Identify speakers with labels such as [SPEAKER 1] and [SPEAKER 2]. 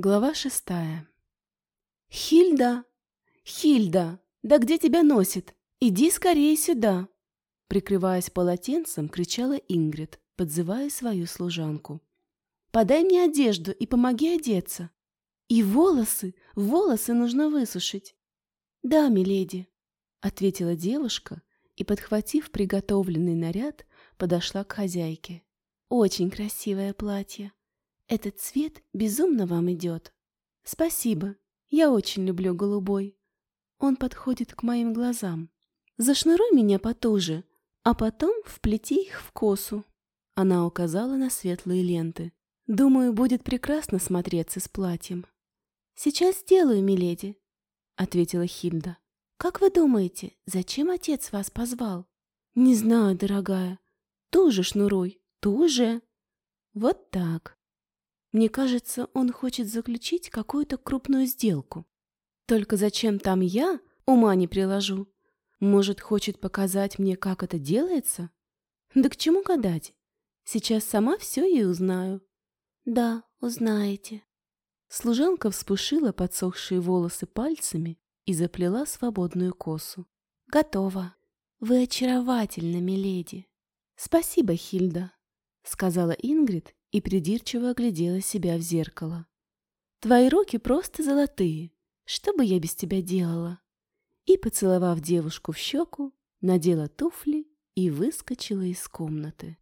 [SPEAKER 1] Глава шестая. «Хильда! Хильда! Да где тебя носит? Иди скорее сюда!» Прикрываясь полотенцем, кричала Ингрид, подзывая свою служанку. «Подай мне одежду и помоги одеться. И волосы, волосы нужно высушить». «Да, миледи», — ответила девушка и, подхватив приготовленный наряд, подошла к хозяйке. «Очень красивое платье. Этот цвет безумно вам идет. Спасибо, я очень люблю голубой. Он подходит к моим глазам. Зашнуруй меня потуже, а потом вплети их в косу. Она указала на светлые ленты. Думаю, будет прекрасно смотреться с платьем. Сейчас сделаю, миледи, ответила Хильда. Как вы думаете, зачем отец вас позвал? Не знаю, дорогая. Туже шнуруй, туже. Вот так. Мне кажется, он хочет заключить какую-то крупную сделку. Только зачем там я, ума не приложу? Может, хочет показать мне, как это делается? Да к чему гадать? Сейчас сама все и узнаю. Да, узнаете. Служанка вспушила подсохшие волосы пальцами и заплела свободную косу. Готово. Вы очаровательны, миледи. Спасибо, Хильда, сказала Ингрид и придирчиво оглядела себя в зеркало. «Твои руки просто золотые. Что бы я без тебя делала?» И, поцеловав девушку в щеку, надела туфли и выскочила из комнаты.